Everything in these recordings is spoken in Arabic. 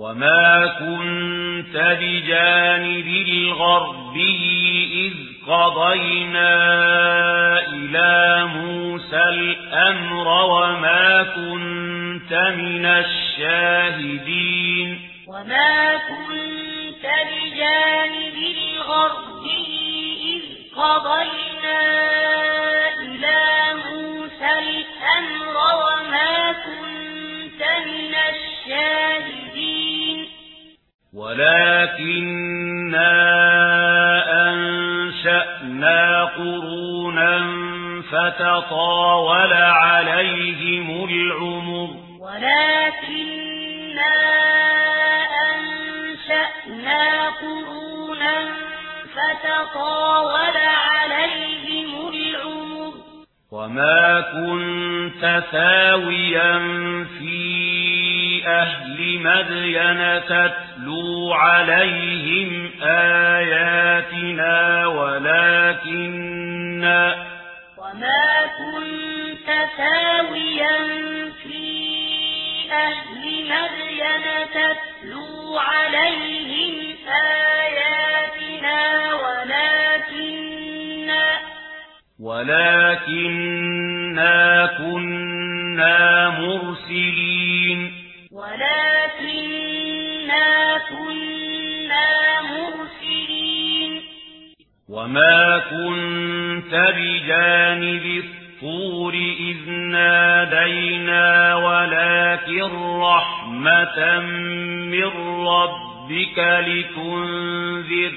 وما كنت بجانب الغربي إذ قضينا إلى موسى الأمر وما كنت من الشاهدين وما كنت بجانب الغربي إذ قضينا أنشأنا قرونا فتطاول عليهم العمر ولكننا أنشأنا قرونا فتطاول عليهم العمر وما كنت ثاويا في أهل لمدين تتلو عليهم آياتنا ولكن وما كنت ثاويا في أهل مدين تتلو عليهم آياتنا ولكن ولكننا كنا مرسلين وما كنت بجانب الطور إذ نادينا ولكن رحمة من ربك لتنذر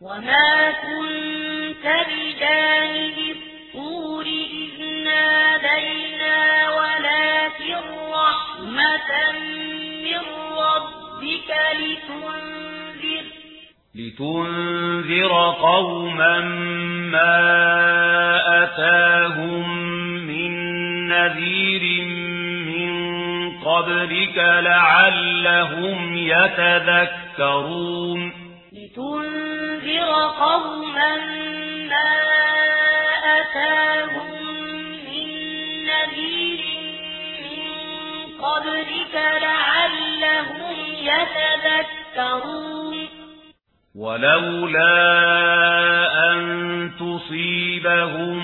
وما كنت بجانب الطور إذ نادينا ولكن رحمة من ربك لتنذر لتنذر قوما ما أتاهم من نذير من قبلك لعلهم يتذكرون. لتنذر قوما ما أتاهم من نذير من قبلك لعلهم يتذكرون. ولولا أن تصيبهم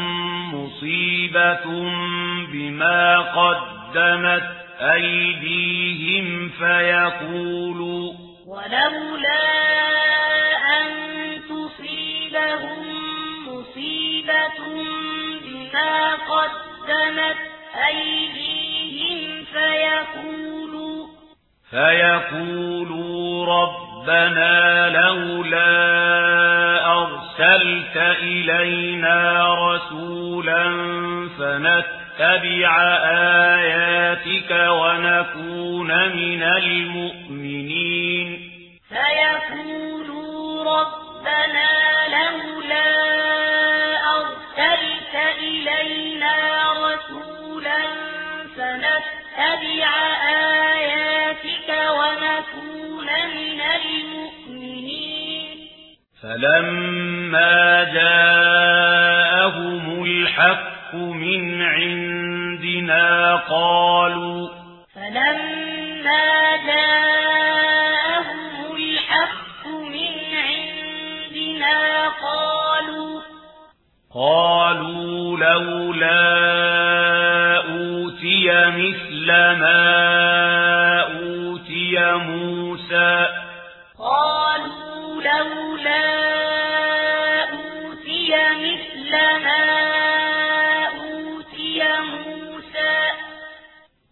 مصيبة بما قدمت أيديهم فيقولوا ولولا أن تصيبهم مصيبة بما قدمت أيديهم فيقولوا فيقولوا رب ربنا لولا أرسلت إلينا رسولا فنتبع آياتك ونكون من المؤمنين. فيقولوا ربنا لولا أرسلت إلينا رسولا فنتبع آياتك فَلَمَّا جاءهم الحق من عندنا قالوا فلما جاءهم الحق من عندنا قالوا قالوا لولا أوتي مثل ما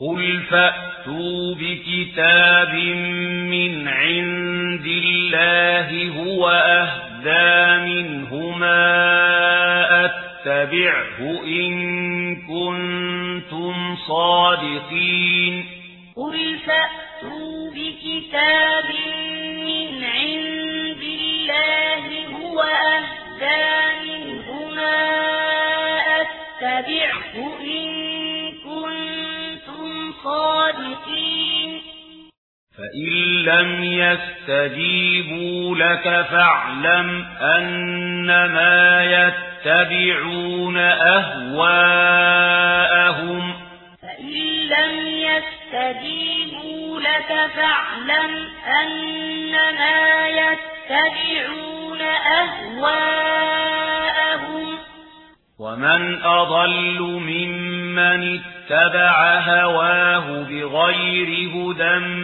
قل فأتوا بكتاب من عند الله هو أهدا منهما أتبعه إن كنتم صادقين فَإِن لَّمْ يَسْتَجِيبُوا لَكَ فَاعْلَمْ أَنَّمَا يَتَّبِعُونَ أَهْوَاءَهُمْ فَإِن لَّمْ يَسْتَجِيبُوا لَكَ فَاعْلَمْ أَنَّمَا يَتَّبِعُونَ أَهْوَاءَهُمْ وَمَن أَضَلُّ مِمَّنِ اتَّبَعَ هَوَاهُ بِغَيْرِ هُدًى